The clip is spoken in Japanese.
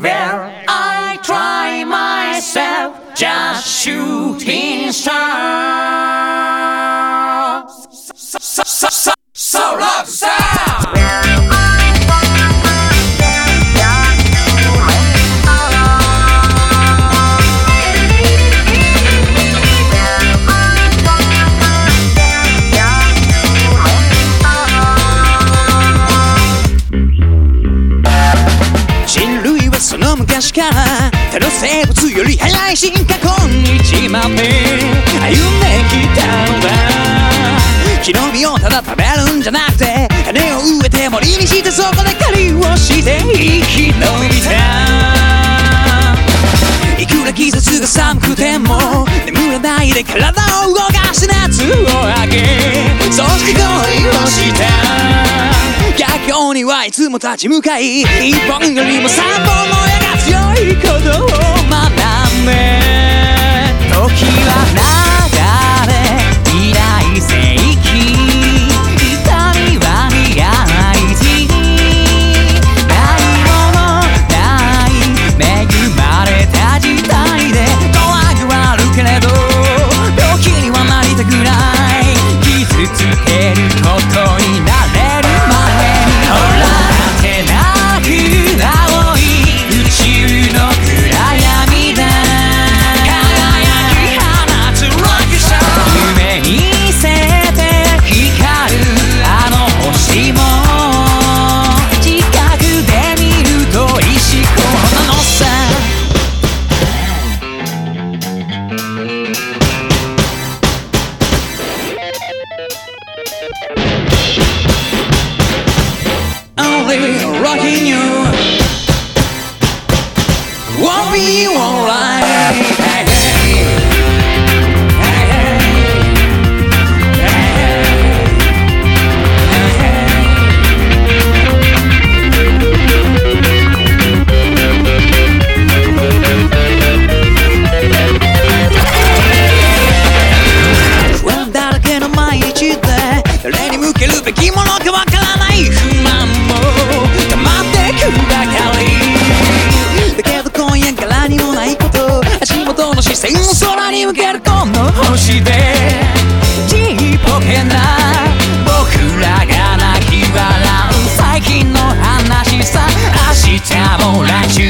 Well, I try myself just shooting stars. So, so, so, so, so rock star. より早い進化今日まで歩んできたのだ木の実をただ食べるんじゃなくて種を植えて森にしてそこで狩りをして生き延びたいくら季節が寒くても眠らないで体を動かし夏をあげそして恋をした逆境にはいつも立ち向かい一本よりも三本の矢が強いことを時は流 Won't be alright hey, hey. Hey, hey. Hey, hey. Hey, 向けるこの星でちっぽけな僕らが泣き笑う。最近の話さ明日も来週